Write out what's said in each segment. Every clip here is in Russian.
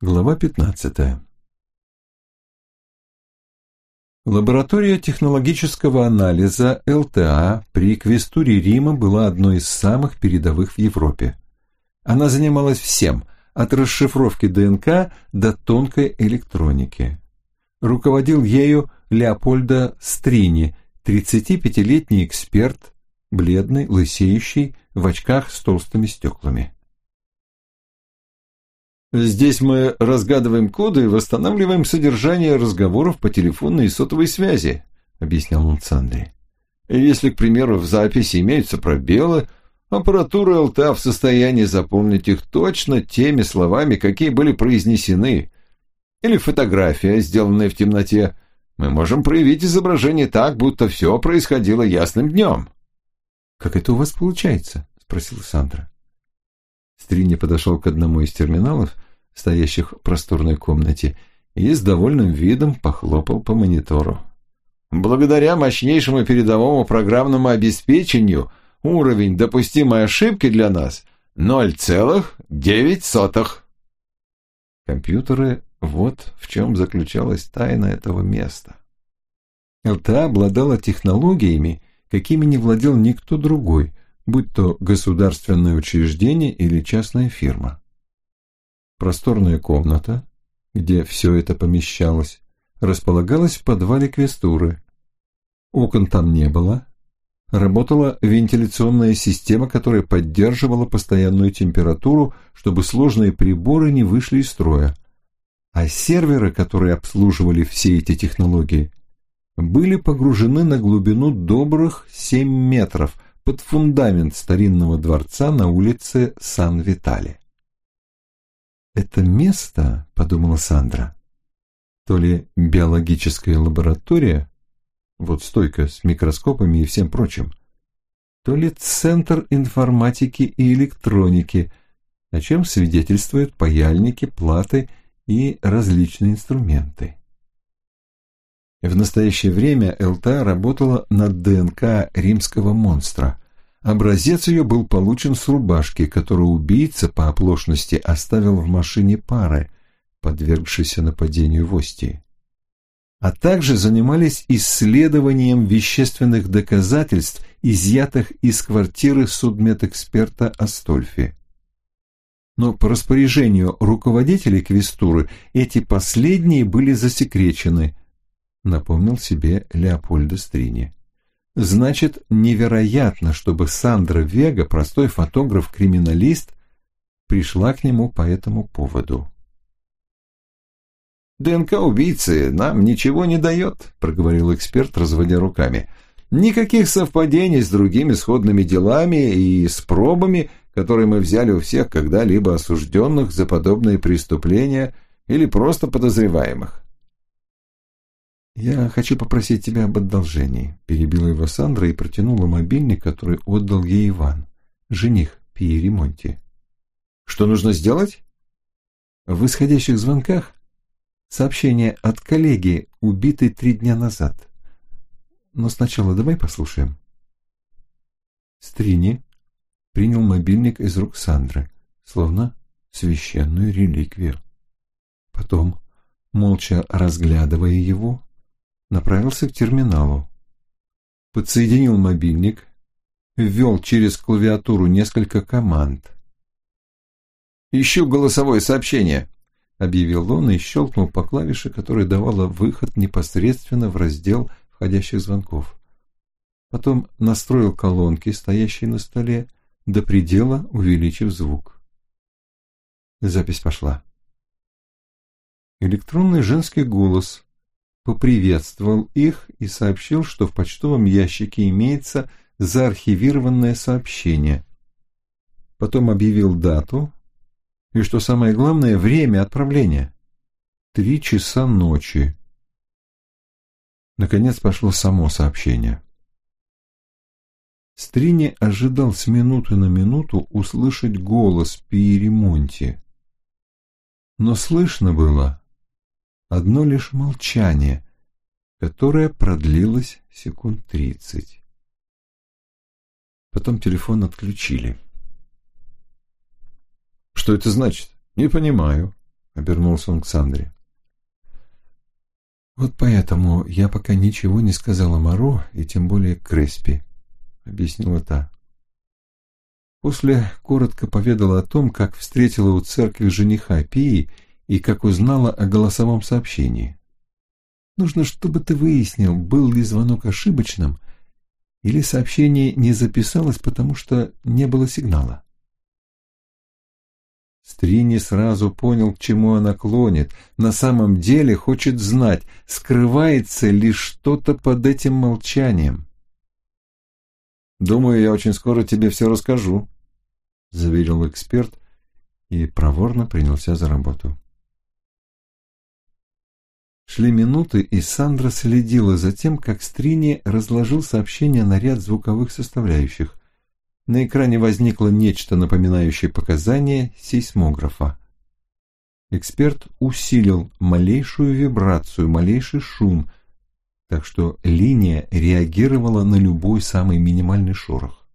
Глава 15. Лаборатория технологического анализа ЛТА при Квестуре Рима была одной из самых передовых в Европе. Она занималась всем, от расшифровки ДНК до тонкой электроники. Руководил ею Леопольдо Стрини, 35-летний эксперт, бледный, лысеющий, в очках с толстыми стеклами. Здесь мы разгадываем коды и восстанавливаем содержание разговоров по телефонной и сотовой связи, объяснял он Сандре. Если, к примеру, в записи имеются пробелы, аппаратура ЛТА в состоянии запомнить их точно теми словами, какие были произнесены. Или фотография, сделанная в темноте. Мы можем проявить изображение так, будто все происходило ясным днем. «Как это у вас получается?» — спросила Сандра. Стринни подошел к одному из терминалов, стоящих в просторной комнате, и с довольным видом похлопал по монитору. Благодаря мощнейшему передовому программному обеспечению уровень допустимой ошибки для нас 0,9. Компьютеры — вот в чем заключалась тайна этого места. ЛТА обладала технологиями, какими не владел никто другой, будь то государственное учреждение или частная фирма. Просторная комната, где все это помещалось, располагалась в подвале квестуры. Окон там не было. Работала вентиляционная система, которая поддерживала постоянную температуру, чтобы сложные приборы не вышли из строя. А серверы, которые обслуживали все эти технологии, были погружены на глубину добрых 7 метров – под фундамент старинного дворца на улице Сан-Витале. «Это место, — подумала Сандра, — то ли биологическая лаборатория, вот стойка с микроскопами и всем прочим, то ли центр информатики и электроники, о чем свидетельствуют паяльники, платы и различные инструменты. В настоящее время ЛТА работала над ДНК римского монстра. Образец ее был получен с рубашки, которую убийца по оплошности оставил в машине пары, подвергшейся нападению в Остии. А также занимались исследованием вещественных доказательств, изъятых из квартиры судмедэксперта Астольфи. Но по распоряжению руководителей Квестуры эти последние были засекречены – напомнил себе Леопольдо Стрини. Значит, невероятно, чтобы Сандра Вега, простой фотограф-криминалист, пришла к нему по этому поводу. «ДНК убийцы нам ничего не дает», — проговорил эксперт, разводя руками. «Никаких совпадений с другими сходными делами и с пробами, которые мы взяли у всех когда-либо осужденных за подобные преступления или просто подозреваемых. «Я хочу попросить тебя об одолжении», — перебила его Сандра и протянула мобильник, который отдал ей Иван, жених Пии Ремонти. «Что нужно сделать?» В исходящих звонках сообщение от коллеги, убитой три дня назад. Но сначала давай послушаем. Стрини принял мобильник из рук Сандры, словно священную реликвию. Потом, молча разглядывая его, направился к терминалу. Подсоединил мобильник, ввел через клавиатуру несколько команд. «Ищу голосовое сообщение», — объявил он и щелкнул по клавише, которая давала выход непосредственно в раздел входящих звонков. Потом настроил колонки, стоящие на столе, до предела увеличив звук. Запись пошла. Электронный женский голос поприветствовал их и сообщил, что в почтовом ящике имеется заархивированное сообщение. Потом объявил дату и, что самое главное, время отправления. Три часа ночи. Наконец пошло само сообщение. Стрини ожидал с минуты на минуту услышать голос Пиеремонти. Но слышно было одно лишь молчание, которое продлилось секунд тридцать. Потом телефон отключили. «Что это значит? Не понимаю», — обернулся он к Сандре. «Вот поэтому я пока ничего не сказала Моро и тем более Креспи», — объяснила та. После коротко поведала о том, как встретила у церкви жениха Пии и как узнала о голосовом сообщении. Нужно, чтобы ты выяснил, был ли звонок ошибочным, или сообщение не записалось, потому что не было сигнала. Стрини сразу понял, к чему она клонит. На самом деле хочет знать, скрывается ли что-то под этим молчанием. «Думаю, я очень скоро тебе все расскажу», — заверил эксперт и проворно принялся за работу. Шли минуты, и Сандра следила за тем, как Стрини разложил сообщение на ряд звуковых составляющих. На экране возникло нечто напоминающее показания сейсмографа. Эксперт усилил малейшую вибрацию, малейший шум, так что линия реагировала на любой самый минимальный шорох.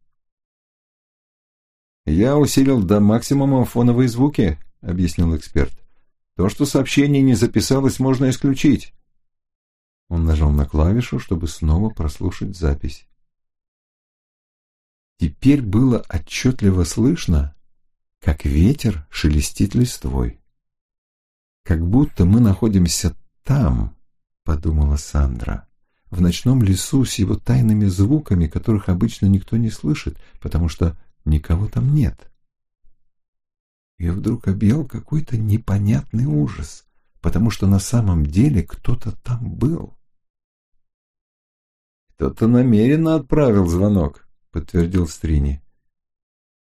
«Я усилил до максимума фоновые звуки», — объяснил эксперт. «То, что сообщение не записалось, можно исключить». Он нажал на клавишу, чтобы снова прослушать запись. Теперь было отчетливо слышно, как ветер шелестит листвой. «Как будто мы находимся там», — подумала Сандра, «в ночном лесу с его тайными звуками, которых обычно никто не слышит, потому что никого там нет». И вдруг объял какой-то непонятный ужас, потому что на самом деле кто-то там был. Кто-то намеренно отправил звонок, подтвердил Стрини.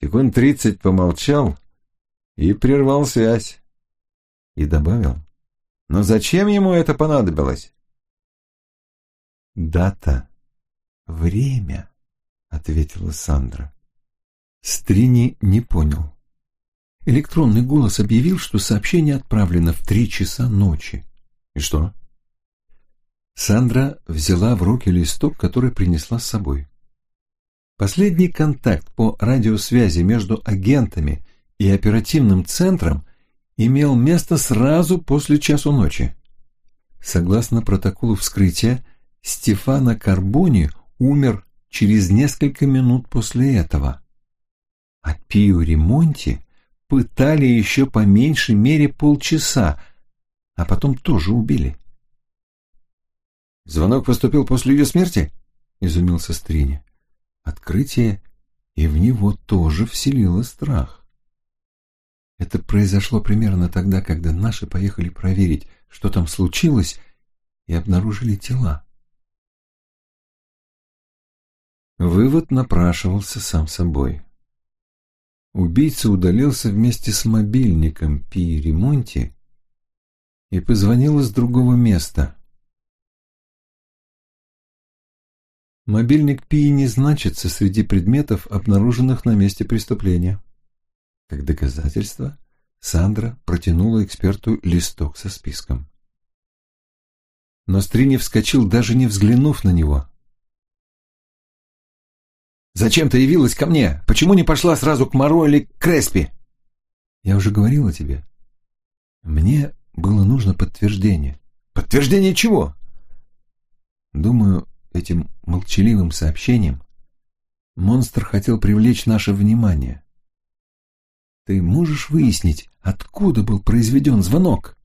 Секунд тридцать помолчал и прервал связь. И добавил. Но зачем ему это понадобилось? Дата. Время, ответила Сандра. Стрини не понял. Электронный голос объявил, что сообщение отправлено в три часа ночи. И что? Сандра взяла в руки листок, который принесла с собой. Последний контакт по радиосвязи между агентами и оперативным центром имел место сразу после часу ночи. Согласно протоколу вскрытия, Стефано Карбони умер через несколько минут после этого. А Пио Ремонти пытали еще по меньшей мере полчаса, а потом тоже убили. «Звонок поступил после ее смерти?» — изумился Стрини. Открытие и в него тоже вселило страх. Это произошло примерно тогда, когда наши поехали проверить, что там случилось, и обнаружили тела. Вывод напрашивался сам собой. Убийца удалился вместе с мобильником Пи Ремонти и позвонил из другого места, Мобильник Пи не значится среди предметов, обнаруженных на месте преступления. Как доказательство, Сандра протянула эксперту листок со списком. Но Стрини вскочил, даже не взглянув на него. «Зачем ты явилась ко мне? Почему не пошла сразу к Моро или к Креспи?» «Я уже говорила тебе. Мне было нужно подтверждение». «Подтверждение чего?» «Думаю, этим молчаливым сообщением монстр хотел привлечь наше внимание. Ты можешь выяснить, откуда был произведен звонок?